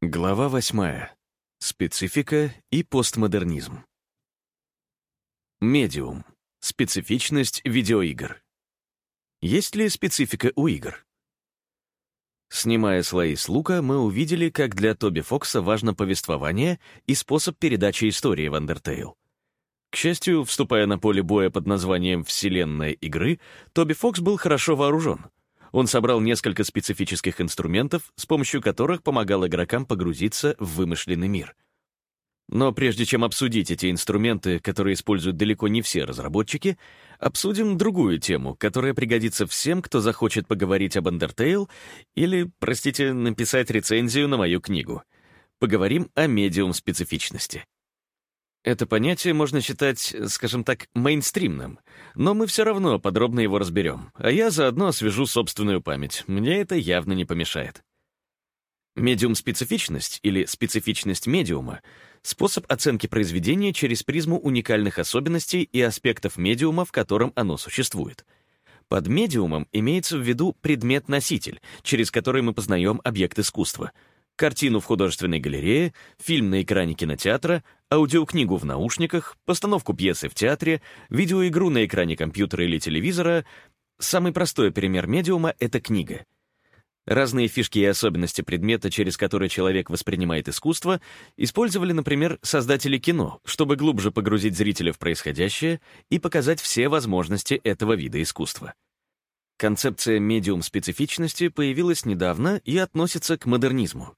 Глава восьмая. Специфика и постмодернизм. Медиум. Специфичность видеоигр. Есть ли специфика у игр? Снимая слои с лука, мы увидели, как для Тоби Фокса важно повествование и способ передачи истории в Undertale. К счастью, вступая на поле боя под названием «Вселенная игры», Тоби Фокс был хорошо вооружен — он собрал несколько специфических инструментов, с помощью которых помогал игрокам погрузиться в вымышленный мир. Но прежде чем обсудить эти инструменты, которые используют далеко не все разработчики, обсудим другую тему, которая пригодится всем, кто захочет поговорить об Undertale или, простите, написать рецензию на мою книгу. Поговорим о медиум-специфичности. Это понятие можно считать, скажем так, мейнстримным, но мы все равно подробно его разберем, а я заодно освежу собственную память. Мне это явно не помешает. Медиум-специфичность или специфичность медиума — способ оценки произведения через призму уникальных особенностей и аспектов медиума, в котором оно существует. Под медиумом имеется в виду предмет-носитель, через который мы познаем объект искусства — картину в художественной галерее, фильм на экране кинотеатра, аудиокнигу в наушниках, постановку пьесы в театре, видеоигру на экране компьютера или телевизора. Самый простой пример медиума — это книга. Разные фишки и особенности предмета, через который человек воспринимает искусство, использовали, например, создатели кино, чтобы глубже погрузить зрителя в происходящее и показать все возможности этого вида искусства. Концепция медиум-специфичности появилась недавно и относится к модернизму.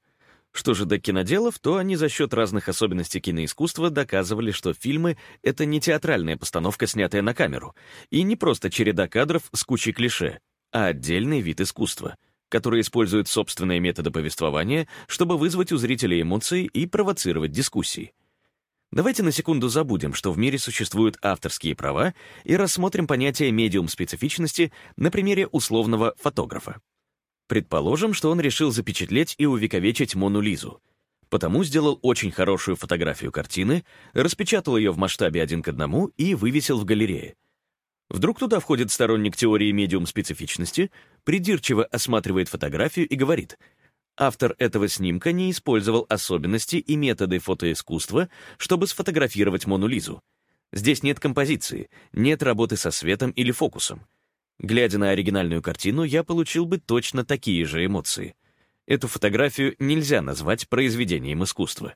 Что же до киноделов, то они за счет разных особенностей киноискусства доказывали, что фильмы — это не театральная постановка, снятая на камеру, и не просто череда кадров с кучей клише, а отдельный вид искусства, который использует собственные методы повествования, чтобы вызвать у зрителей эмоции и провоцировать дискуссии. Давайте на секунду забудем, что в мире существуют авторские права, и рассмотрим понятие медиум-специфичности на примере условного фотографа. Предположим, что он решил запечатлеть и увековечить Мону Лизу. Потому сделал очень хорошую фотографию картины, распечатал ее в масштабе один к одному и вывесил в галерее. Вдруг туда входит сторонник теории медиум-специфичности, придирчиво осматривает фотографию и говорит, автор этого снимка не использовал особенности и методы фотоискусства, чтобы сфотографировать Мону Лизу. Здесь нет композиции, нет работы со светом или фокусом. Глядя на оригинальную картину, я получил бы точно такие же эмоции. Эту фотографию нельзя назвать произведением искусства.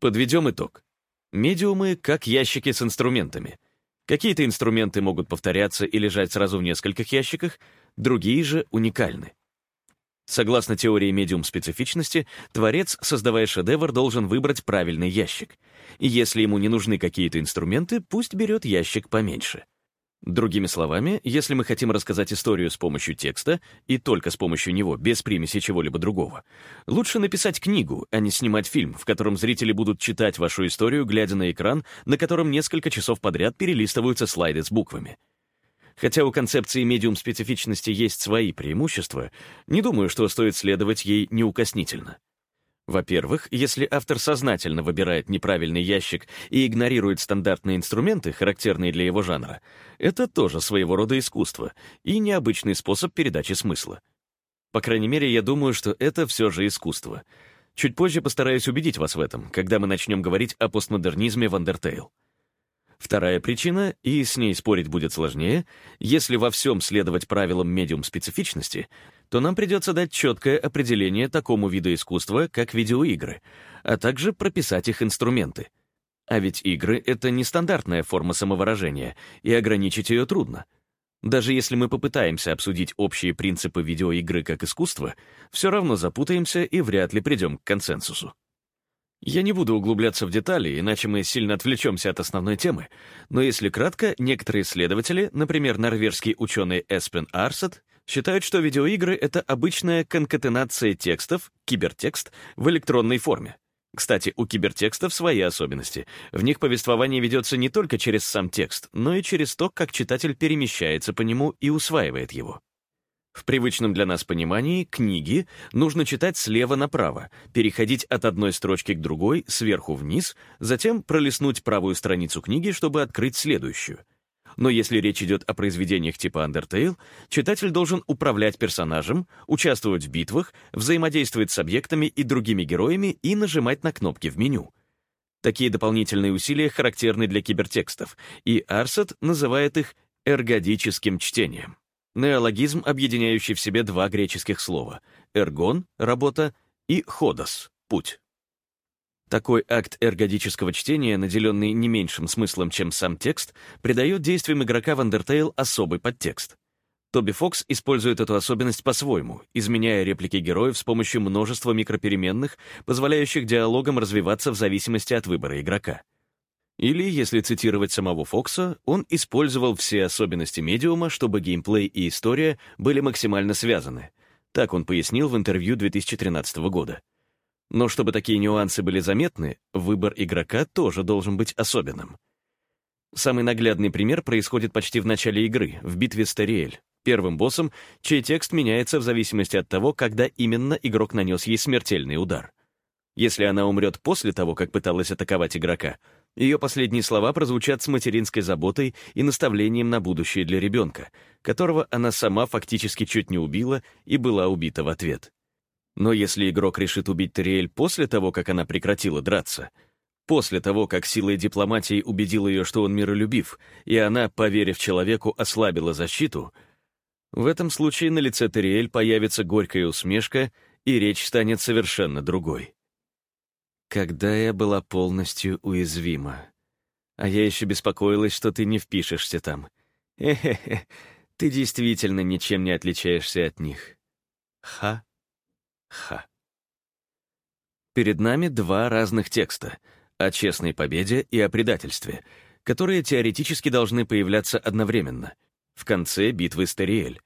Подведем итог. Медиумы — как ящики с инструментами. Какие-то инструменты могут повторяться и лежать сразу в нескольких ящиках, другие же уникальны. Согласно теории медиум-специфичности, творец, создавая шедевр, должен выбрать правильный ящик. И если ему не нужны какие-то инструменты, пусть берет ящик поменьше. Другими словами, если мы хотим рассказать историю с помощью текста, и только с помощью него, без примеси чего-либо другого, лучше написать книгу, а не снимать фильм, в котором зрители будут читать вашу историю, глядя на экран, на котором несколько часов подряд перелистываются слайды с буквами. Хотя у концепции медиум-специфичности есть свои преимущества, не думаю, что стоит следовать ей неукоснительно. Во-первых, если автор сознательно выбирает неправильный ящик и игнорирует стандартные инструменты, характерные для его жанра, это тоже своего рода искусство и необычный способ передачи смысла. По крайней мере, я думаю, что это все же искусство. Чуть позже постараюсь убедить вас в этом, когда мы начнем говорить о постмодернизме в Undertale. Вторая причина, и с ней спорить будет сложнее, если во всем следовать правилам медиум-специфичности, то нам придется дать четкое определение такому виду искусства, как видеоигры, а также прописать их инструменты. А ведь игры — это нестандартная форма самовыражения, и ограничить ее трудно. Даже если мы попытаемся обсудить общие принципы видеоигры как искусство, все равно запутаемся и вряд ли придем к консенсусу. Я не буду углубляться в детали, иначе мы сильно отвлечемся от основной темы, но если кратко, некоторые исследователи, например, норвежский ученый Эспен Арсет, считают, что видеоигры — это обычная конкатенация текстов, кибертекст, в электронной форме. Кстати, у кибертекстов свои особенности. В них повествование ведется не только через сам текст, но и через то, как читатель перемещается по нему и усваивает его. В привычном для нас понимании книги нужно читать слева направо, переходить от одной строчки к другой, сверху вниз, затем пролистнуть правую страницу книги, чтобы открыть следующую. Но если речь идет о произведениях типа Undertale, читатель должен управлять персонажем, участвовать в битвах, взаимодействовать с объектами и другими героями и нажимать на кнопки в меню. Такие дополнительные усилия характерны для кибертекстов, и Арсет называет их эргодическим чтением. Неологизм, объединяющий в себе два греческих слова — эргон — работа и ходос — путь. Такой акт эргодического чтения, наделенный не меньшим смыслом, чем сам текст, придает действиям игрока в Undertale особый подтекст. Тоби Фокс использует эту особенность по-своему, изменяя реплики героев с помощью множества микропеременных, позволяющих диалогам развиваться в зависимости от выбора игрока. Или, если цитировать самого Фокса, он использовал все особенности медиума, чтобы геймплей и история были максимально связаны. Так он пояснил в интервью 2013 года. Но чтобы такие нюансы были заметны, выбор игрока тоже должен быть особенным. Самый наглядный пример происходит почти в начале игры, в битве с Тариэль, первым боссом, чей текст меняется в зависимости от того, когда именно игрок нанес ей смертельный удар. Если она умрет после того, как пыталась атаковать игрока, ее последние слова прозвучат с материнской заботой и наставлением на будущее для ребенка, которого она сама фактически чуть не убила и была убита в ответ. Но если игрок решит убить Тариэль после того, как она прекратила драться, после того, как силой дипломатии убедил ее, что он миролюбив, и она, поверив человеку, ослабила защиту, в этом случае на лице Тариэль появится горькая усмешка, и речь станет совершенно другой. Когда я была полностью уязвима. А я еще беспокоилась, что ты не впишешься там. Хе-хе-хе, ты действительно ничем не отличаешься от них. Ха Ха. Перед нами два разных текста о честной победе и о предательстве, которые теоретически должны появляться одновременно, в конце битвы с Тариэль.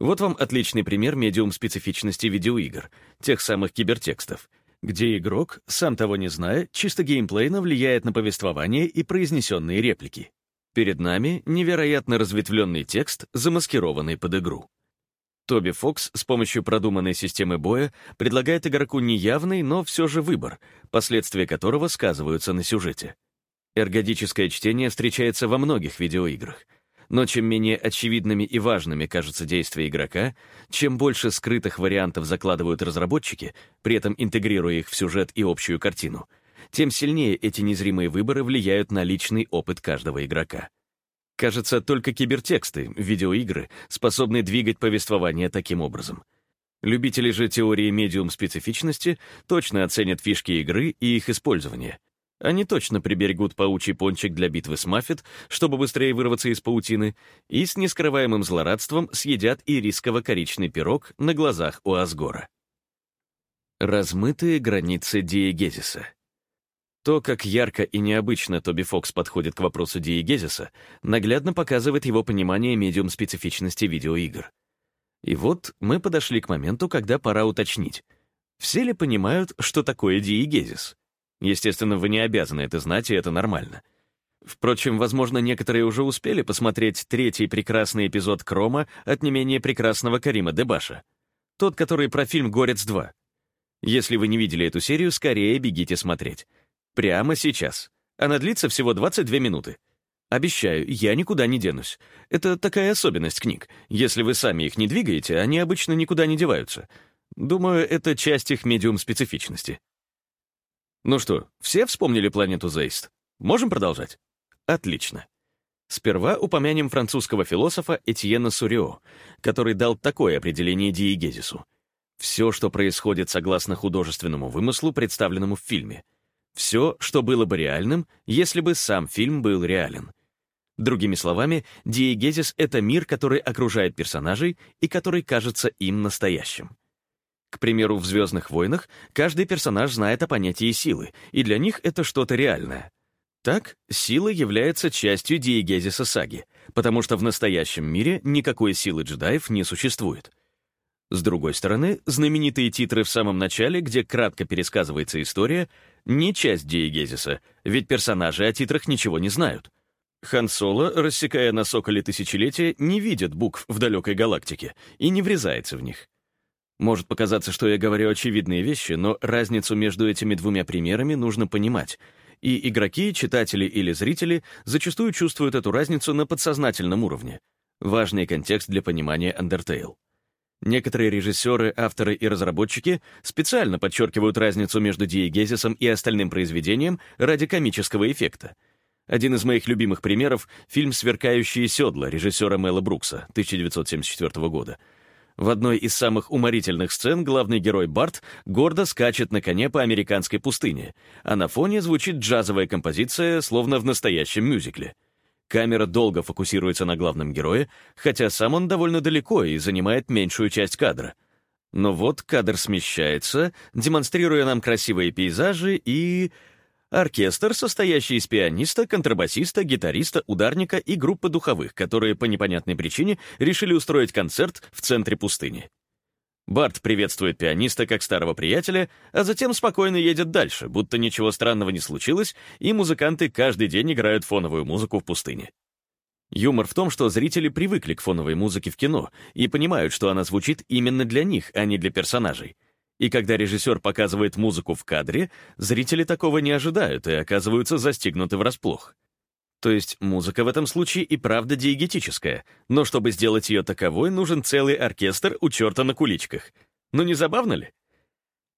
Вот вам отличный пример медиум-специфичности видеоигр, тех самых кибертекстов, где игрок, сам того не зная, чисто геймплейно влияет на повествование и произнесенные реплики. Перед нами невероятно разветвленный текст, замаскированный под игру. Тоби Фокс с помощью продуманной системы боя предлагает игроку неявный, но все же выбор, последствия которого сказываются на сюжете. Эргодическое чтение встречается во многих видеоиграх. Но чем менее очевидными и важными кажутся действия игрока, чем больше скрытых вариантов закладывают разработчики, при этом интегрируя их в сюжет и общую картину, тем сильнее эти незримые выборы влияют на личный опыт каждого игрока. Кажется, только кибертексты, видеоигры, способны двигать повествование таким образом. Любители же теории медиум-специфичности точно оценят фишки игры и их использование. Они точно приберегут паучий пончик для битвы с Маффет, чтобы быстрее вырваться из паутины, и с нескрываемым злорадством съедят и рисково-коричный пирог на глазах у Асгора. Размытые границы диегезиса. То, как ярко и необычно Тоби Фокс подходит к вопросу диегезиса, наглядно показывает его понимание медиум-специфичности видеоигр. И вот мы подошли к моменту, когда пора уточнить. Все ли понимают, что такое диегезис? Естественно, вы не обязаны это знать, и это нормально. Впрочем, возможно, некоторые уже успели посмотреть третий прекрасный эпизод Крома от не менее прекрасного Карима Дебаша. Тот, который про фильм «Горец 2». Если вы не видели эту серию, скорее бегите смотреть. Прямо сейчас. Она длится всего 22 минуты. Обещаю, я никуда не денусь. Это такая особенность книг. Если вы сами их не двигаете, они обычно никуда не деваются. Думаю, это часть их медиум-специфичности. Ну что, все вспомнили планету Зейст? Можем продолжать? Отлично. Сперва упомянем французского философа Этьена Сурио, который дал такое определение диегезису. Все, что происходит согласно художественному вымыслу, представленному в фильме — все, что было бы реальным, если бы сам фильм был реален. Другими словами, диегезис — это мир, который окружает персонажей и который кажется им настоящим. К примеру, в «Звездных войнах» каждый персонаж знает о понятии силы, и для них это что-то реальное. Так, сила является частью диегезиса саги, потому что в настоящем мире никакой силы джедаев не существует — с другой стороны, знаменитые титры в самом начале, где кратко пересказывается история, не часть диегезиса, ведь персонажи о титрах ничего не знают. Хан Соло, рассекая на соколе тысячелетия, не видит букв в далекой галактике и не врезается в них. Может показаться, что я говорю очевидные вещи, но разницу между этими двумя примерами нужно понимать, И игроки, читатели или зрители зачастую чувствуют эту разницу на подсознательном уровне. Важный контекст для понимания Undertale. Некоторые режиссеры, авторы и разработчики специально подчеркивают разницу между диегезисом и остальным произведением ради комического эффекта. Один из моих любимых примеров — фильм «Сверкающие седла» режиссера Мэла Брукса 1974 года. В одной из самых уморительных сцен главный герой Барт гордо скачет на коне по американской пустыне, а на фоне звучит джазовая композиция, словно в настоящем мюзикле — Камера долго фокусируется на главном герое, хотя сам он довольно далеко и занимает меньшую часть кадра. Но вот кадр смещается, демонстрируя нам красивые пейзажи и... Оркестр, состоящий из пианиста, контрабасиста, гитариста, ударника и группы духовых, которые по непонятной причине решили устроить концерт в центре пустыни. Барт приветствует пианиста как старого приятеля, а затем спокойно едет дальше, будто ничего странного не случилось, и музыканты каждый день играют фоновую музыку в пустыне. Юмор в том, что зрители привыкли к фоновой музыке в кино и понимают, что она звучит именно для них, а не для персонажей. И когда режиссер показывает музыку в кадре, зрители такого не ожидают и оказываются застигнуты врасплох. То есть музыка в этом случае и правда диегетическая, но чтобы сделать ее таковой, нужен целый оркестр у черта на куличках. Ну не забавно ли?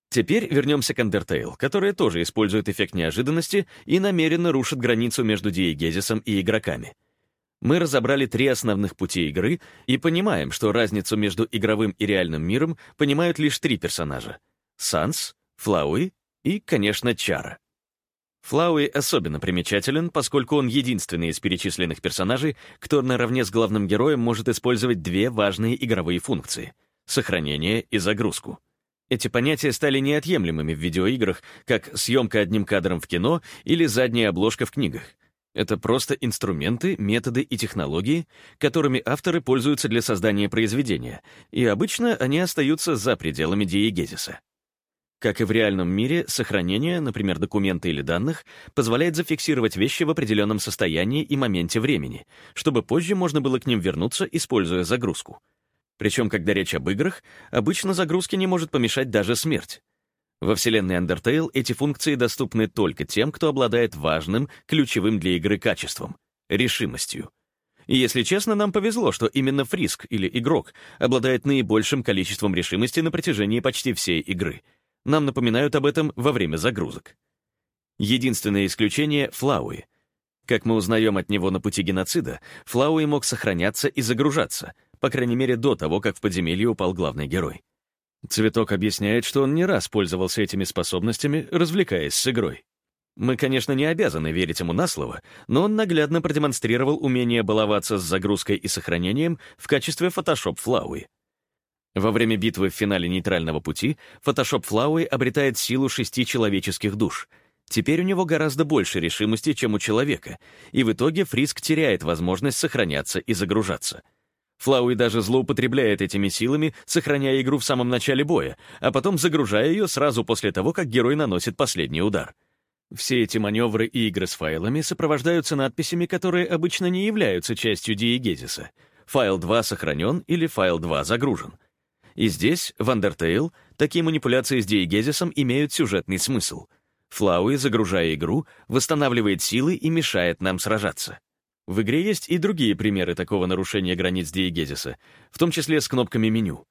Теперь вернемся к Undertale, которая тоже использует эффект неожиданности и намеренно рушит границу между диегезисом и игроками. Мы разобрали три основных пути игры и понимаем, что разницу между игровым и реальным миром понимают лишь три персонажа — Санс, Флауи и, конечно, Чара. Флауи особенно примечателен, поскольку он единственный из перечисленных персонажей, кто наравне с главным героем может использовать две важные игровые функции — сохранение и загрузку. Эти понятия стали неотъемлемыми в видеоиграх, как съемка одним кадром в кино или задняя обложка в книгах. Это просто инструменты, методы и технологии, которыми авторы пользуются для создания произведения, и обычно они остаются за пределами диегезиса. Как и в реальном мире, сохранение, например, документа или данных, позволяет зафиксировать вещи в определенном состоянии и моменте времени, чтобы позже можно было к ним вернуться, используя загрузку. Причем, когда речь об играх, обычно загрузке не может помешать даже смерть. Во вселенной Undertale эти функции доступны только тем, кто обладает важным, ключевым для игры качеством — решимостью. И если честно, нам повезло, что именно Фриск или игрок обладает наибольшим количеством решимости на протяжении почти всей игры — нам напоминают об этом во время загрузок. Единственное исключение — Флауи. Как мы узнаем от него на пути геноцида, Флауи мог сохраняться и загружаться, по крайней мере до того, как в подземелье упал главный герой. Цветок объясняет, что он не раз пользовался этими способностями, развлекаясь с игрой. Мы, конечно, не обязаны верить ему на слово, но он наглядно продемонстрировал умение баловаться с загрузкой и сохранением в качестве Photoshop Флауи. Во время битвы в финале нейтрального пути Photoshop Флауи обретает силу шести человеческих душ. Теперь у него гораздо больше решимости, чем у человека, и в итоге Фриск теряет возможность сохраняться и загружаться. Флауи даже злоупотребляет этими силами, сохраняя игру в самом начале боя, а потом загружая ее сразу после того, как герой наносит последний удар. Все эти маневры и игры с файлами сопровождаются надписями, которые обычно не являются частью диегезиса. Файл 2 сохранен или файл 2 загружен — и здесь, в Undertale, такие манипуляции с диегезисом имеют сюжетный смысл. Флауи, загружая игру, восстанавливает силы и мешает нам сражаться. В игре есть и другие примеры такого нарушения границ диегезиса, в том числе с кнопками меню.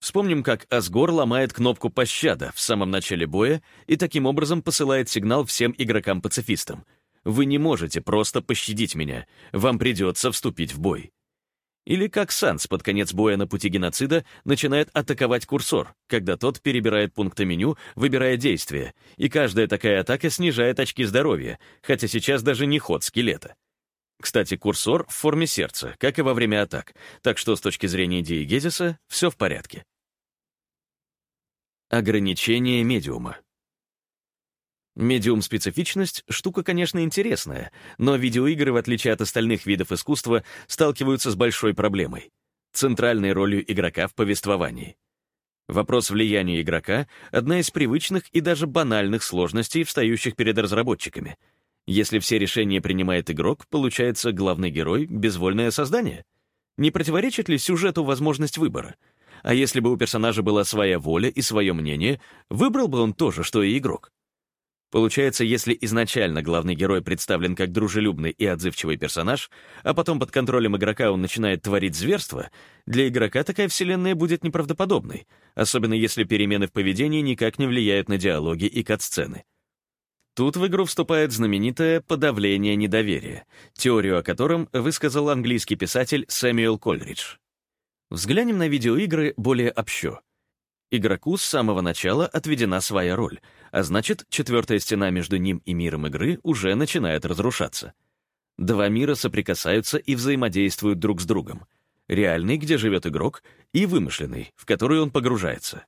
Вспомним, как Асгор ломает кнопку «Пощада» в самом начале боя и таким образом посылает сигнал всем игрокам-пацифистам. Вы не можете просто пощадить меня, вам придется вступить в бой. Или как Санс под конец боя на пути геноцида начинает атаковать курсор, когда тот перебирает пункты меню, выбирая действия, и каждая такая атака снижает очки здоровья, хотя сейчас даже не ход скелета. Кстати, курсор в форме сердца, как и во время атак, так что с точки зрения диегезиса все в порядке. Ограничение медиума. Медиум-специфичность — штука, конечно, интересная, но видеоигры, в отличие от остальных видов искусства, сталкиваются с большой проблемой — центральной ролью игрока в повествовании. Вопрос влияния игрока — одна из привычных и даже банальных сложностей, встающих перед разработчиками. Если все решения принимает игрок, получается главный герой — безвольное создание? Не противоречит ли сюжету возможность выбора? А если бы у персонажа была своя воля и свое мнение, выбрал бы он то же, что и игрок? Получается, если изначально главный герой представлен как дружелюбный и отзывчивый персонаж, а потом под контролем игрока он начинает творить зверство, для игрока такая вселенная будет неправдоподобной, особенно если перемены в поведении никак не влияют на диалоги и кат-сцены. Тут в игру вступает знаменитое подавление недоверия, теорию о котором высказал английский писатель Сэмюэл Кольридж. Взглянем на видеоигры более общо. Игроку с самого начала отведена своя роль, а значит, четвертая стена между ним и миром игры уже начинает разрушаться. Два мира соприкасаются и взаимодействуют друг с другом. Реальный, где живет игрок, и вымышленный, в который он погружается.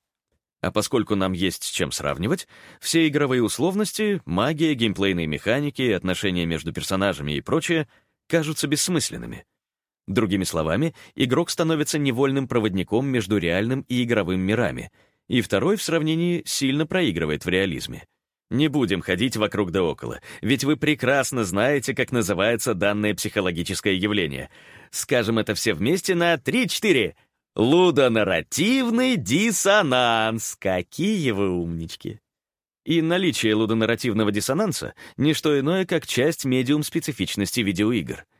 А поскольку нам есть с чем сравнивать, все игровые условности, магия, геймплейные механики, отношения между персонажами и прочее кажутся бессмысленными. Другими словами, игрок становится невольным проводником между реальным и игровым мирами, и второй в сравнении сильно проигрывает в реализме. Не будем ходить вокруг да около, ведь вы прекрасно знаете, как называется данное психологическое явление. Скажем это все вместе на 3-4. Лудонарративный диссонанс. Какие вы умнички. И наличие лудонарративного диссонанса — не что иное, как часть медиум-специфичности видеоигр —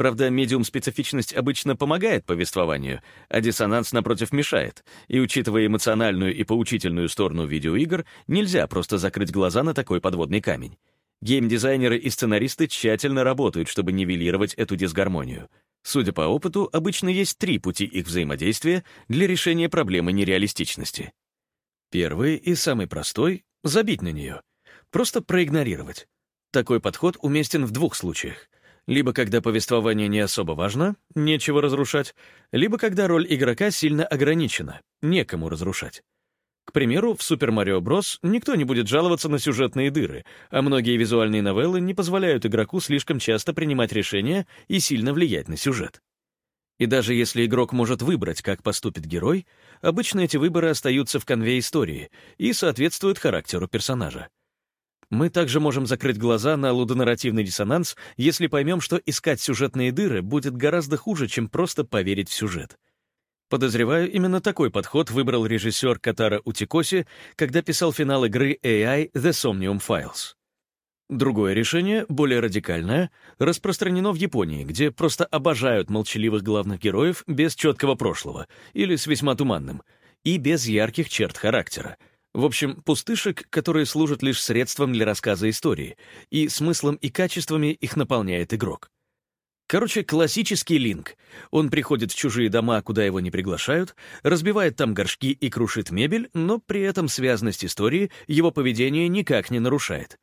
Правда, медиум-специфичность обычно помогает повествованию, а диссонанс, напротив, мешает. И учитывая эмоциональную и поучительную сторону видеоигр, нельзя просто закрыть глаза на такой подводный камень. Геймдизайнеры и сценаристы тщательно работают, чтобы нивелировать эту дисгармонию. Судя по опыту, обычно есть три пути их взаимодействия для решения проблемы нереалистичности. Первый и самый простой — забить на нее. Просто проигнорировать. Такой подход уместен в двух случаях — либо когда повествование не особо важно, нечего разрушать, либо когда роль игрока сильно ограничена, некому разрушать. К примеру, в Super Mario Bros. никто не будет жаловаться на сюжетные дыры, а многие визуальные новеллы не позволяют игроку слишком часто принимать решения и сильно влиять на сюжет. И даже если игрок может выбрать, как поступит герой, обычно эти выборы остаются в конве истории и соответствуют характеру персонажа. Мы также можем закрыть глаза на лудонарративный диссонанс, если поймем, что искать сюжетные дыры будет гораздо хуже, чем просто поверить в сюжет. Подозреваю, именно такой подход выбрал режиссер Катара Утикоси, когда писал финал игры AI The Somnium Files. Другое решение, более радикальное, распространено в Японии, где просто обожают молчаливых главных героев без четкого прошлого или с весьма туманным, и без ярких черт характера — в общем, пустышек, которые служат лишь средством для рассказа истории, и смыслом и качествами их наполняет игрок. Короче, классический линк. Он приходит в чужие дома, куда его не приглашают, разбивает там горшки и крушит мебель, но при этом связность истории его поведение никак не нарушает.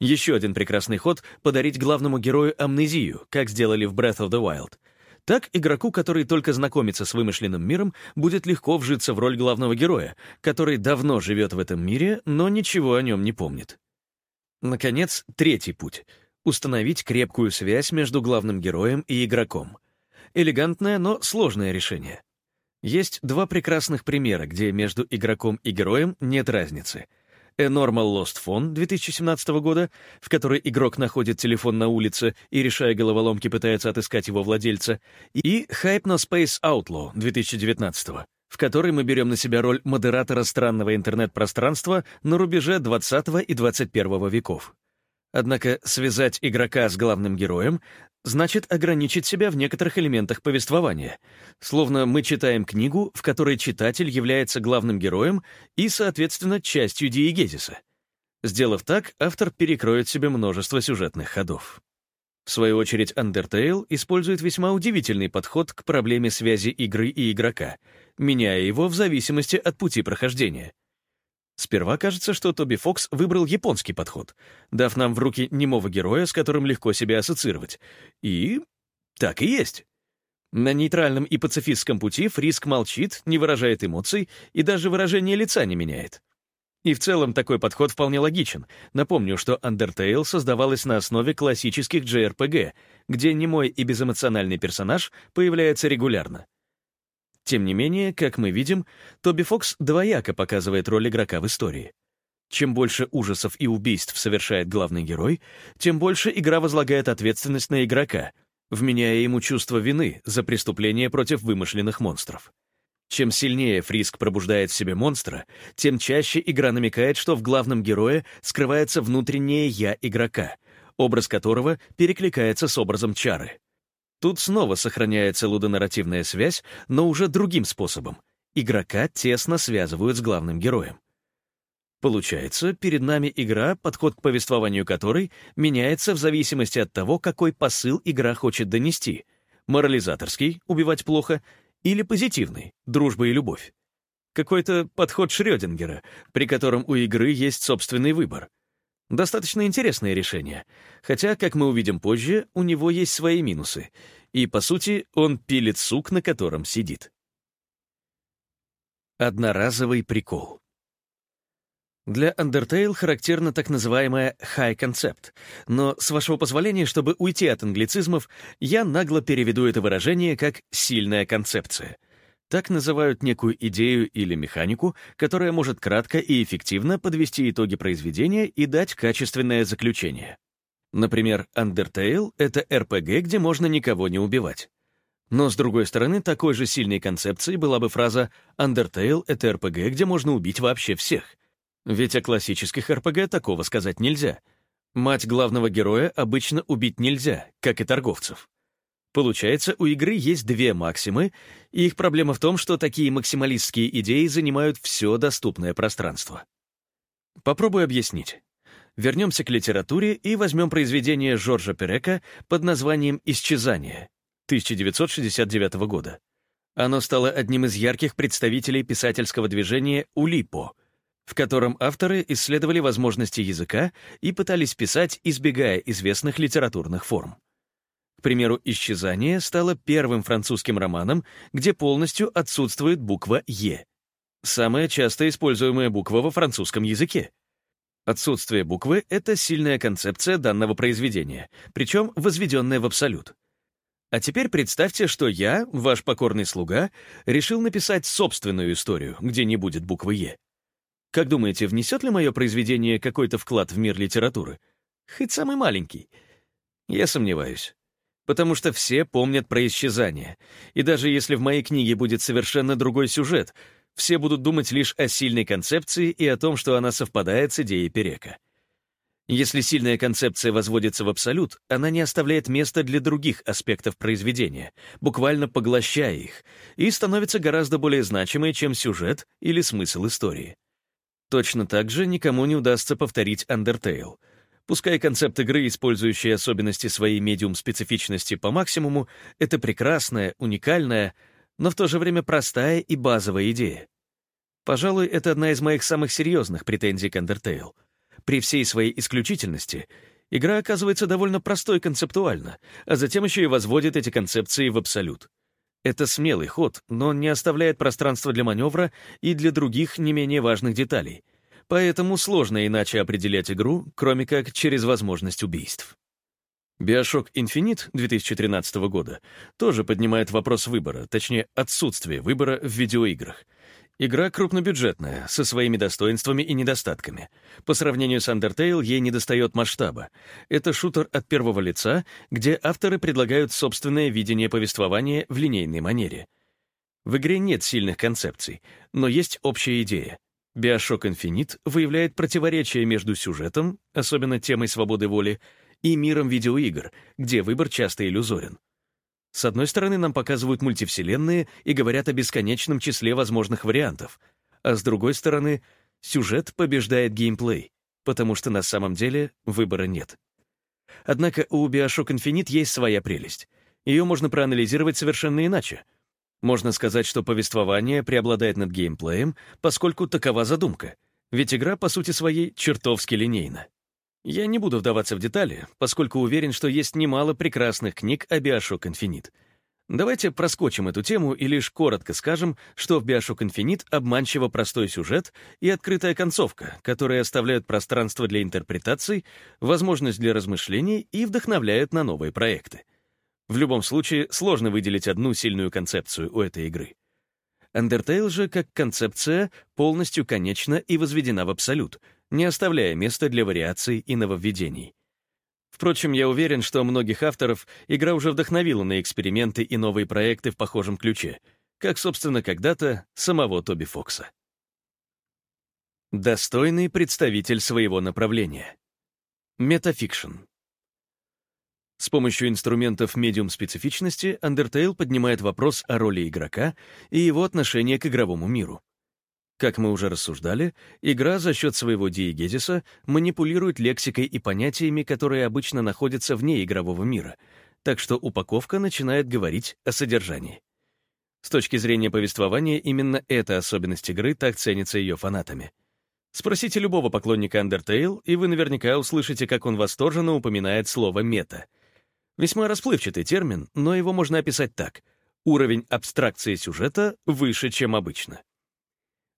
Еще один прекрасный ход — подарить главному герою амнезию, как сделали в Breath of the Wild — так игроку, который только знакомится с вымышленным миром, будет легко вжиться в роль главного героя, который давно живет в этом мире, но ничего о нем не помнит. Наконец, третий путь — установить крепкую связь между главным героем и игроком. Элегантное, но сложное решение. Есть два прекрасных примера, где между игроком и героем нет разницы — A Normal Lost Phone 2017 года, в которой игрок находит телефон на улице и, решая головоломки, пытается отыскать его владельца, и Hypnospace Outlaw 2019 в которой мы берем на себя роль модератора странного интернет-пространства на рубеже 20 и 21 веков. Однако связать игрока с главным героем значит ограничить себя в некоторых элементах повествования, словно мы читаем книгу, в которой читатель является главным героем и, соответственно, частью диегезиса. Сделав так, автор перекроет себе множество сюжетных ходов. В свою очередь, Undertale использует весьма удивительный подход к проблеме связи игры и игрока, меняя его в зависимости от пути прохождения — Сперва кажется, что Тоби Фокс выбрал японский подход, дав нам в руки немого героя, с которым легко себя ассоциировать. И так и есть. На нейтральном и пацифистском пути Фриск молчит, не выражает эмоций и даже выражение лица не меняет. И в целом такой подход вполне логичен. Напомню, что Undertale создавалась на основе классических JRPG, где немой и безэмоциональный персонаж появляется регулярно. Тем не менее, как мы видим, Тоби Фокс двояко показывает роль игрока в истории. Чем больше ужасов и убийств совершает главный герой, тем больше игра возлагает ответственность на игрока, вменяя ему чувство вины за преступление против вымышленных монстров. Чем сильнее Фриск пробуждает в себе монстра, тем чаще игра намекает, что в главном герое скрывается внутреннее «я» игрока, образ которого перекликается с образом чары. Тут снова сохраняется лудонарративная связь, но уже другим способом. Игрока тесно связывают с главным героем. Получается, перед нами игра, подход к повествованию которой меняется в зависимости от того, какой посыл игра хочет донести. Морализаторский — убивать плохо — или позитивный — дружба и любовь. Какой-то подход Шрёдингера, при котором у игры есть собственный выбор. Достаточно интересное решение, хотя, как мы увидим позже, у него есть свои минусы, и, по сути, он пилит сук, на котором сидит. Одноразовый прикол. Для Undertale характерна так называемая high concept, но, с вашего позволения, чтобы уйти от англицизмов, я нагло переведу это выражение как «сильная концепция». Так называют некую идею или механику, которая может кратко и эффективно подвести итоги произведения и дать качественное заключение. Например, Undertale — это RPG, где можно никого не убивать. Но, с другой стороны, такой же сильной концепцией была бы фраза «Undertale — это RPG, где можно убить вообще всех». Ведь о классических РПГ такого сказать нельзя. Мать главного героя обычно убить нельзя, как и торговцев. Получается, у игры есть две максимы, и их проблема в том, что такие максималистские идеи занимают все доступное пространство. Попробую объяснить. Вернемся к литературе и возьмем произведение Жоржа Перека под названием «Исчезание» 1969 года. Оно стало одним из ярких представителей писательского движения «Улипо», в котором авторы исследовали возможности языка и пытались писать, избегая известных литературных форм. К примеру, «Исчезание» стало первым французским романом, где полностью отсутствует буква «е». Самая часто используемая буква во французском языке. Отсутствие буквы — это сильная концепция данного произведения, причем возведенная в абсолют. А теперь представьте, что я, ваш покорный слуга, решил написать собственную историю, где не будет буквы «е». Как думаете, внесет ли мое произведение какой-то вклад в мир литературы? Хоть самый маленький. Я сомневаюсь. Потому что все помнят про исчезание. И даже если в моей книге будет совершенно другой сюжет, все будут думать лишь о сильной концепции и о том, что она совпадает с идеей Перека. Если сильная концепция возводится в абсолют, она не оставляет места для других аспектов произведения, буквально поглощая их, и становится гораздо более значимой, чем сюжет или смысл истории. Точно так же никому не удастся повторить Undertale. Пускай концепт игры, использующий особенности своей медиум-специфичности по максимуму, это прекрасная, уникальная, но в то же время простая и базовая идея. Пожалуй, это одна из моих самых серьезных претензий к Undertale. При всей своей исключительности игра оказывается довольно простой концептуально, а затем еще и возводит эти концепции в абсолют. Это смелый ход, но он не оставляет пространства для маневра и для других не менее важных деталей. Поэтому сложно иначе определять игру, кроме как через возможность убийств. Bioshock Infinite 2013 года тоже поднимает вопрос выбора, точнее, отсутствие выбора в видеоиграх — Игра крупнобюджетная, со своими достоинствами и недостатками. По сравнению с Undertale ей недостает масштаба. Это шутер от первого лица, где авторы предлагают собственное видение повествования в линейной манере. В игре нет сильных концепций, но есть общая идея. Bioshock Infinite выявляет противоречие между сюжетом, особенно темой свободы воли, и миром видеоигр, где выбор часто иллюзорен. С одной стороны, нам показывают мультивселенные и говорят о бесконечном числе возможных вариантов, а с другой стороны, сюжет побеждает геймплей, потому что на самом деле выбора нет. Однако у Bioshock Infinite есть своя прелесть. Ее можно проанализировать совершенно иначе. Можно сказать, что повествование преобладает над геймплеем, поскольку такова задумка, ведь игра по сути своей чертовски линейна. Я не буду вдаваться в детали, поскольку уверен, что есть немало прекрасных книг о Bioshock Infinite. Давайте проскочим эту тему и лишь коротко скажем, что в Bioshock Infinite обманчиво простой сюжет и открытая концовка, которые оставляют пространство для интерпретаций, возможность для размышлений и вдохновляют на новые проекты. В любом случае, сложно выделить одну сильную концепцию у этой игры. Undertale же, как концепция, полностью конечна и возведена в абсолют — не оставляя места для вариаций и нововведений. Впрочем, я уверен, что многих авторов игра уже вдохновила на эксперименты и новые проекты в похожем ключе. как, собственно, когда-то самого Тоби Фокса. Достойный представитель своего направления. Метафикшн. С помощью инструментов медиум-специфичности Undertale поднимает вопрос о роли игрока и его отношения к игровому миру. Как мы уже рассуждали, игра за счет своего диегезиса манипулирует лексикой и понятиями, которые обычно находятся вне игрового мира, так что упаковка начинает говорить о содержании. С точки зрения повествования, именно эта особенность игры так ценится ее фанатами. Спросите любого поклонника Undertale, и вы наверняка услышите, как он восторженно упоминает слово «мета». Весьма расплывчатый термин, но его можно описать так. Уровень абстракции сюжета выше, чем обычно.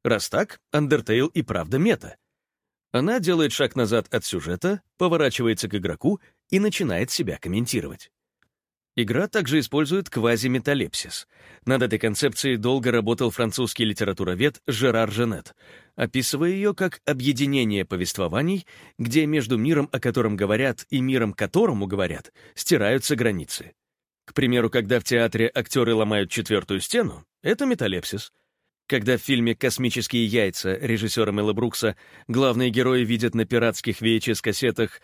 Раз так, Undertale и правда мета. Она делает шаг назад от сюжета, поворачивается к игроку и начинает себя комментировать. Игра также использует квазиметалепсис. Над этой концепцией долго работал французский литературовед Жерар Женет, описывая ее как объединение повествований, где между миром, о котором говорят, и миром, которому говорят, стираются границы. К примеру, когда в театре актеры ломают четвертую стену, это металепсис. Когда в фильме «Космические яйца» режиссера Мела Брукса главные герои видят на пиратских VHS-кассетах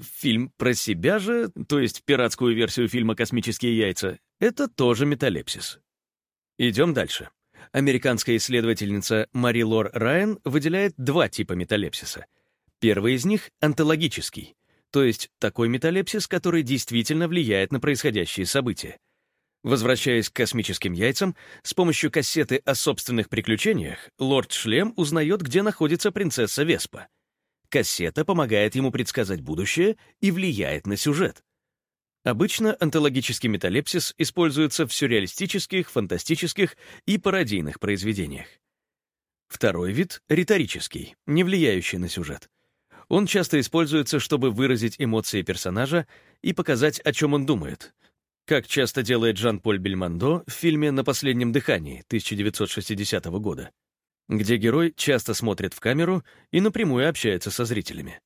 фильм про себя же, то есть пиратскую версию фильма «Космические яйца», это тоже металепсис. Идем дальше. Американская исследовательница Мари Лор Райан выделяет два типа металепсиса. Первый из них — онтологический, то есть такой металепсис, который действительно влияет на происходящие события. Возвращаясь к космическим яйцам, с помощью кассеты о собственных приключениях лорд Шлем узнает, где находится принцесса Веспа. Кассета помогает ему предсказать будущее и влияет на сюжет. Обычно онтологический металепсис используется в сюрреалистических, фантастических и пародийных произведениях. Второй вид — риторический, не влияющий на сюжет. Он часто используется, чтобы выразить эмоции персонажа и показать, о чем он думает, как часто делает Жан-Поль Бельмондо в фильме «На последнем дыхании» 1960 года, где герой часто смотрит в камеру и напрямую общается со зрителями.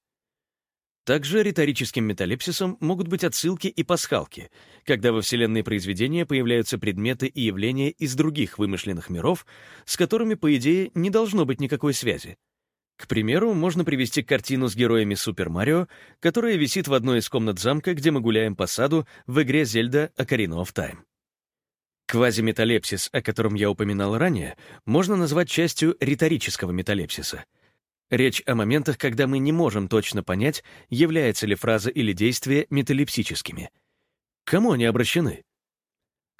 Также риторическим металепсисом могут быть отсылки и пасхалки, когда во вселенной произведения появляются предметы и явления из других вымышленных миров, с которыми, по идее, не должно быть никакой связи, к примеру, можно привести картину с героями Супер Марио, которая висит в одной из комнат замка, где мы гуляем по саду в игре Зельда Ocarina of Time. Квазиметалепсис, о котором я упоминал ранее, можно назвать частью риторического металепсиса. Речь о моментах, когда мы не можем точно понять, является ли фраза или действие металепсическими. Кому они обращены?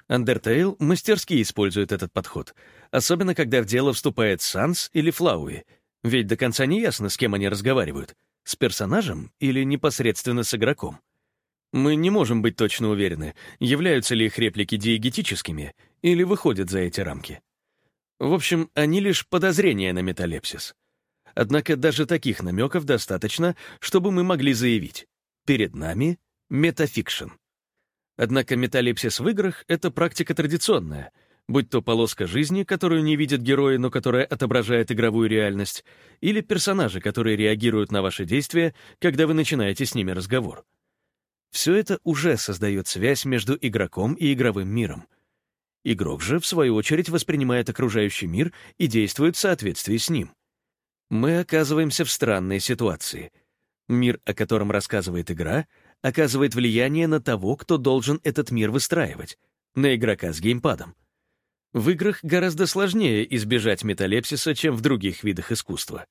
Undertale мастерски использует этот подход, особенно когда в дело вступает Санс или Флауи — ведь до конца не ясно, с кем они разговаривают. С персонажем или непосредственно с игроком. Мы не можем быть точно уверены, являются ли их реплики диегетическими или выходят за эти рамки. В общем, они лишь подозрения на металепсис. Однако даже таких намеков достаточно, чтобы мы могли заявить «перед нами метафикшн». Однако металепсис в играх — это практика традиционная — будь то полоска жизни, которую не видят герои, но которая отображает игровую реальность, или персонажи, которые реагируют на ваши действия, когда вы начинаете с ними разговор. Все это уже создает связь между игроком и игровым миром. Игрок же, в свою очередь, воспринимает окружающий мир и действует в соответствии с ним. Мы оказываемся в странной ситуации. Мир, о котором рассказывает игра, оказывает влияние на того, кто должен этот мир выстраивать, на игрока с геймпадом. В играх гораздо сложнее избежать металепсиса, чем в других видах искусства.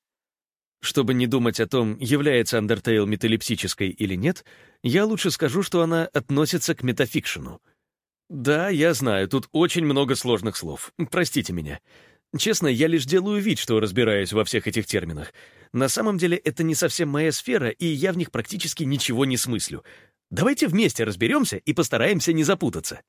Чтобы не думать о том, является Undertale металепсической или нет, я лучше скажу, что она относится к метафикшену. Да, я знаю, тут очень много сложных слов. Простите меня. Честно, я лишь делаю вид, что разбираюсь во всех этих терминах. На самом деле это не совсем моя сфера, и я в них практически ничего не смыслю. Давайте вместе разберемся и постараемся не запутаться.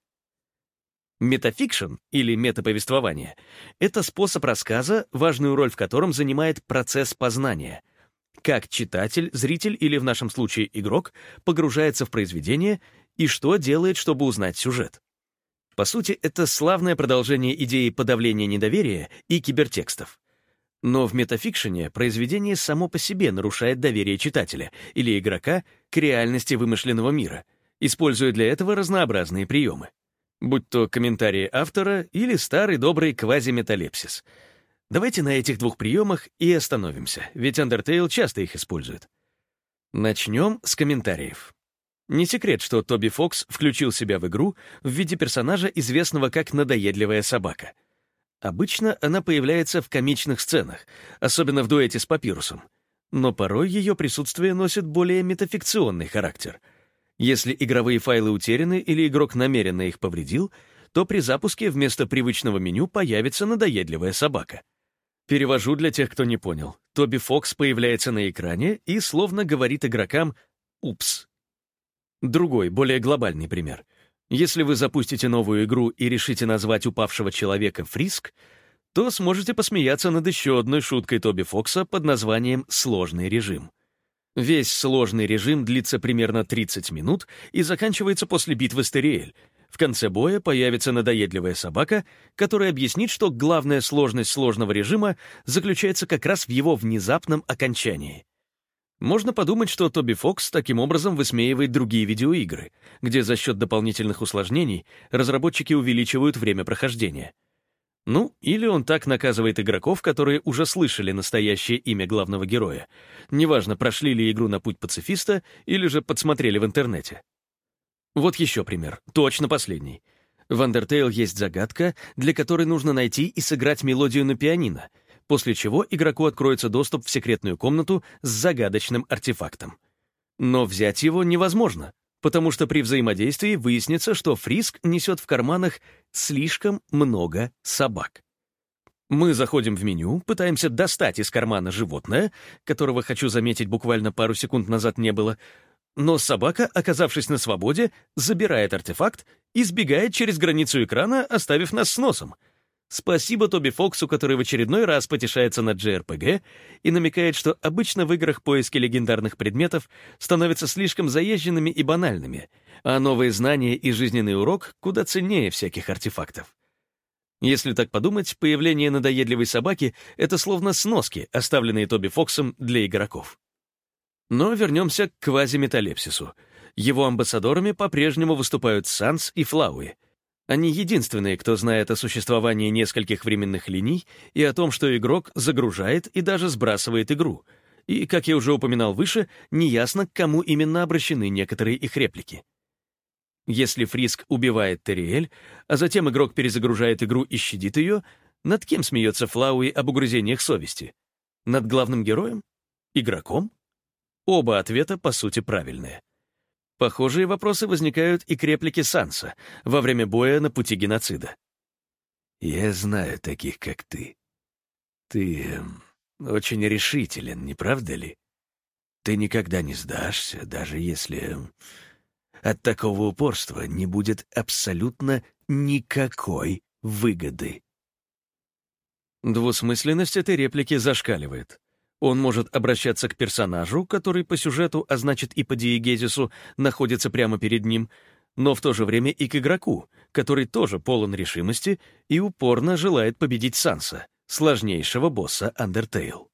Метафикшн, или метаповествование, это способ рассказа, важную роль в котором занимает процесс познания. Как читатель, зритель или в нашем случае игрок погружается в произведение и что делает, чтобы узнать сюжет. По сути, это славное продолжение идеи подавления недоверия и кибертекстов. Но в метафикшене произведение само по себе нарушает доверие читателя или игрока к реальности вымышленного мира, используя для этого разнообразные приемы. Будь то комментарии автора или старый добрый квазиметалепсис. Давайте на этих двух приемах и остановимся, ведь Undertale часто их использует. Начнем с комментариев. Не секрет, что Тоби Фокс включил себя в игру в виде персонажа, известного как «надоедливая собака». Обычно она появляется в комичных сценах, особенно в дуэте с Папирусом. Но порой ее присутствие носит более метафикционный характер. Если игровые файлы утеряны или игрок намеренно их повредил, то при запуске вместо привычного меню появится надоедливая собака. Перевожу для тех, кто не понял. Тоби Фокс появляется на экране и словно говорит игрокам «Упс, Другой, более глобальный пример. Если вы запустите новую игру и решите назвать упавшего человека Фриск, то сможете посмеяться над еще одной шуткой Тоби Фокса под названием «сложный режим». Весь сложный режим длится примерно 30 минут и заканчивается после битвы с Терриэль. В конце боя появится надоедливая собака, которая объяснит, что главная сложность сложного режима заключается как раз в его внезапном окончании. Можно подумать, что Тоби Фокс таким образом высмеивает другие видеоигры, где за счет дополнительных усложнений разработчики увеличивают время прохождения. Ну, или он так наказывает игроков, которые уже слышали настоящее имя главного героя. Неважно, прошли ли игру на путь пацифиста или же подсмотрели в интернете. Вот еще пример, точно последний. В Undertale есть загадка, для которой нужно найти и сыграть мелодию на пианино — после чего игроку откроется доступ в секретную комнату с загадочным артефактом. Но взять его невозможно, потому что при взаимодействии выяснится, что Фриск несет в карманах слишком много собак. Мы заходим в меню, пытаемся достать из кармана животное, которого, хочу заметить, буквально пару секунд назад не было, но собака, оказавшись на свободе, забирает артефакт и сбегает через границу экрана, оставив нас с носом — Спасибо Тоби Фоксу, который в очередной раз потешается над JRPG и намекает, что обычно в играх поиски легендарных предметов становятся слишком заезженными и банальными, а новые знания и жизненный урок куда ценнее всяких артефактов. Если так подумать, появление надоедливой собаки — это словно сноски, оставленные Тоби Фоксом для игроков. Но вернемся к квазиметалепсису. Его амбассадорами по-прежнему выступают Санс и Флауи — они единственные, кто знает о существовании нескольких временных линий и о том, что игрок загружает и даже сбрасывает игру. И, как я уже упоминал выше, неясно, к кому именно обращены некоторые их реплики. Если Фриск убивает Терриэль, а затем игрок перезагружает игру и щадит ее, над кем смеется Флауи об угрызениях совести? Над главным героем? Игроком? Оба ответа, по сути, правильные. Похожие вопросы возникают и к реплике Санса во время боя на пути геноцида. «Я знаю таких, как ты. Ты эм, очень решителен, не правда ли? Ты никогда не сдашься, даже если эм, от такого упорства не будет абсолютно никакой выгоды». Двусмысленность этой реплики зашкаливает. Он может обращаться к персонажу, который по сюжету, а значит и по диегезису, находится прямо перед ним, но в то же время и к игроку, который тоже полон решимости и упорно желает победить Санса, сложнейшего босса Undertale.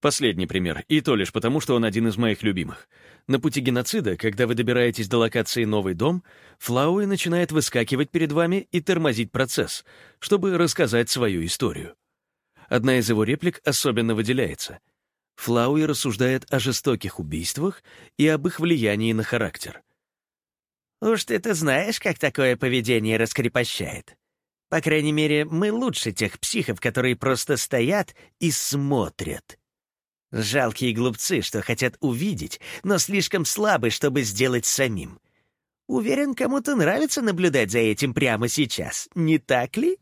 Последний пример, и то лишь потому, что он один из моих любимых. На пути геноцида, когда вы добираетесь до локации «Новый дом», Флауи начинает выскакивать перед вами и тормозить процесс, чтобы рассказать свою историю. Одна из его реплик особенно выделяется. Флауи рассуждает о жестоких убийствах и об их влиянии на характер. «Уж ты-то знаешь, как такое поведение раскрепощает. По крайней мере, мы лучше тех психов, которые просто стоят и смотрят. Жалкие глупцы, что хотят увидеть, но слишком слабы, чтобы сделать самим. Уверен, кому-то нравится наблюдать за этим прямо сейчас, не так ли?»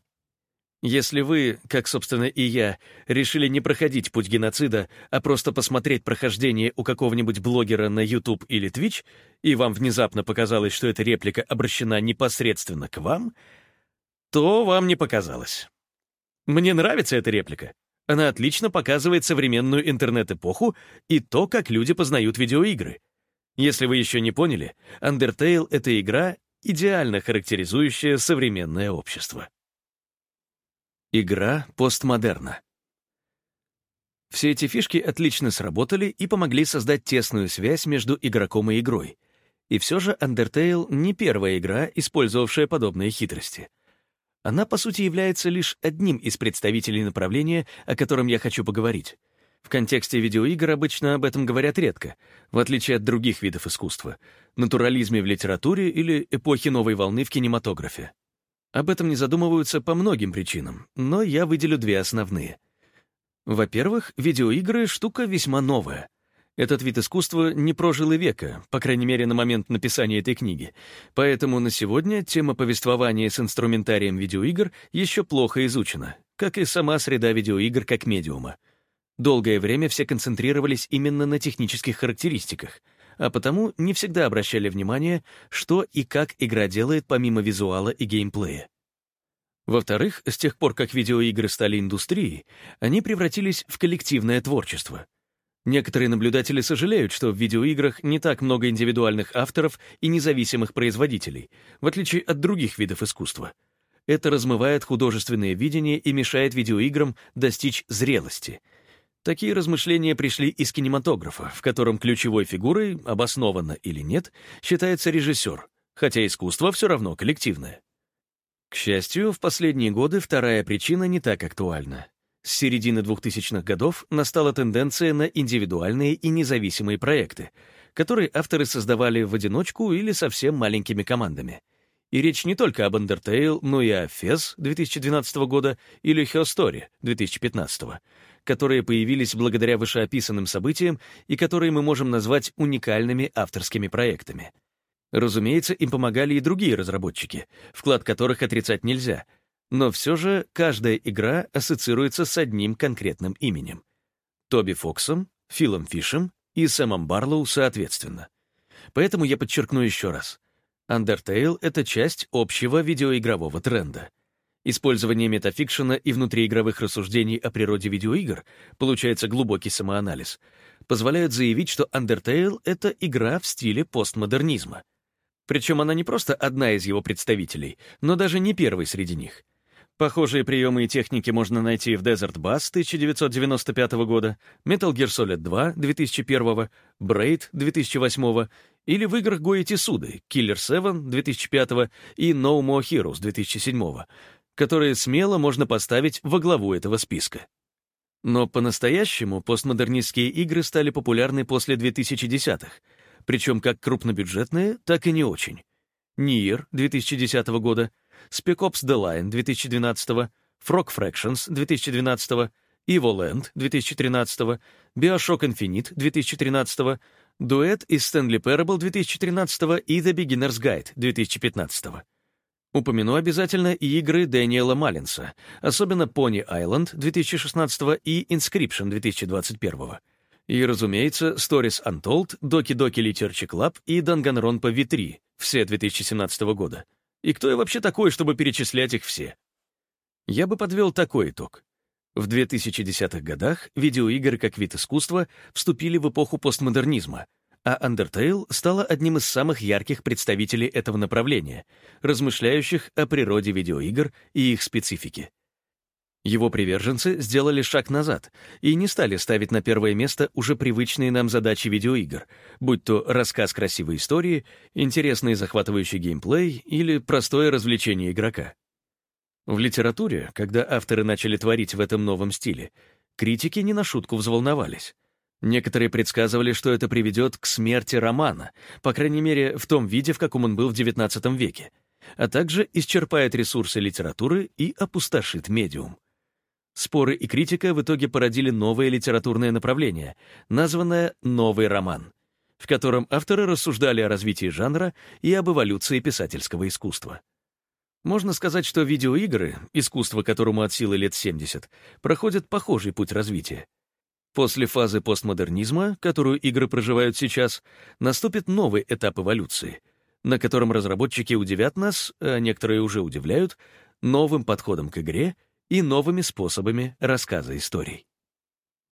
Если вы, как, собственно, и я, решили не проходить путь геноцида, а просто посмотреть прохождение у какого-нибудь блогера на YouTube или Twitch, и вам внезапно показалось, что эта реплика обращена непосредственно к вам, то вам не показалось. Мне нравится эта реплика. Она отлично показывает современную интернет-эпоху и то, как люди познают видеоигры. Если вы еще не поняли, Undertale — это игра, идеально характеризующая современное общество. Игра постмодерна. Все эти фишки отлично сработали и помогли создать тесную связь между игроком и игрой. И все же Undertale не первая игра, использовавшая подобные хитрости. Она, по сути, является лишь одним из представителей направления, о котором я хочу поговорить. В контексте видеоигр обычно об этом говорят редко, в отличие от других видов искусства — натурализме в литературе или эпохи новой волны в кинематографе. Об этом не задумываются по многим причинам, но я выделю две основные. Во-первых, видеоигры — штука весьма новая. Этот вид искусства не прожил и века, по крайней мере, на момент написания этой книги. Поэтому на сегодня тема повествования с инструментарием видеоигр еще плохо изучена, как и сама среда видеоигр как медиума. Долгое время все концентрировались именно на технических характеристиках, а потому не всегда обращали внимание, что и как игра делает помимо визуала и геймплея. Во-вторых, с тех пор, как видеоигры стали индустрией, они превратились в коллективное творчество — Некоторые наблюдатели сожалеют, что в видеоиграх не так много индивидуальных авторов и независимых производителей, в отличие от других видов искусства. Это размывает художественное видение и мешает видеоиграм достичь зрелости. Такие размышления пришли из кинематографа, в котором ключевой фигурой, обоснованно или нет, считается режиссер, хотя искусство все равно коллективное. К счастью, в последние годы вторая причина не так актуальна. С середины 2000-х годов настала тенденция на индивидуальные и независимые проекты, которые авторы создавали в одиночку или совсем маленькими командами. И речь не только об Undertale, но и о Fez 2012 года или Her Story 2015, которые появились благодаря вышеописанным событиям и которые мы можем назвать уникальными авторскими проектами. Разумеется, им помогали и другие разработчики, вклад которых отрицать нельзя — но все же каждая игра ассоциируется с одним конкретным именем. Тоби Фоксом, Филом Фишем и Сэмом Барлоу соответственно. Поэтому я подчеркну еще раз. Undertale — это часть общего видеоигрового тренда. Использование метафикшена и внутриигровых рассуждений о природе видеоигр, получается глубокий самоанализ, позволяют заявить, что Undertale — это игра в стиле постмодернизма. Причем она не просто одна из его представителей, но даже не первой среди них — Похожие приемы и техники можно найти в Desert Bus 1995 года, Metal Gear Solid 2 2001, Braid 2008 или в играх Гоити Суды Killer 7 2005 и No More Heroes 2007, которые смело можно поставить во главу этого списка. Но по-настоящему постмодернистские игры стали популярны после 2010-х, причем как крупнобюджетные, так и не очень. Nier 2010 года — Spec Ops The Line 2012, Frog Fractions 2012, Evoland 2013, Bioshock Infinite 2013, Дуэт из Stanley Parable 2013 и The Beginner's Guide 2015. Упомяну обязательно и игры Дэниела Маллинса, особенно Pony Island 2016 и Inscription 2021. И, разумеется, Stories Untold, Doki Doki Literature Club и Danganronpa V3, все 2017 года. И кто я вообще такой, чтобы перечислять их все? Я бы подвел такой итог. В 2010-х годах видеоигры как вид искусства вступили в эпоху постмодернизма, а Undertale стала одним из самых ярких представителей этого направления, размышляющих о природе видеоигр и их специфике. Его приверженцы сделали шаг назад и не стали ставить на первое место уже привычные нам задачи видеоигр, будь то рассказ красивой истории, интересный и захватывающий геймплей или простое развлечение игрока. В литературе, когда авторы начали творить в этом новом стиле, критики не на шутку взволновались. Некоторые предсказывали, что это приведет к смерти романа, по крайней мере, в том виде, в каком он был в XIX веке, а также исчерпает ресурсы литературы и опустошит медиум. Споры и критика в итоге породили новое литературное направление, названное «новый роман», в котором авторы рассуждали о развитии жанра и об эволюции писательского искусства. Можно сказать, что видеоигры, искусство которому от силы лет 70, проходят похожий путь развития. После фазы постмодернизма, которую игры проживают сейчас, наступит новый этап эволюции, на котором разработчики удивят нас, а некоторые уже удивляют, новым подходом к игре и новыми способами рассказа историй.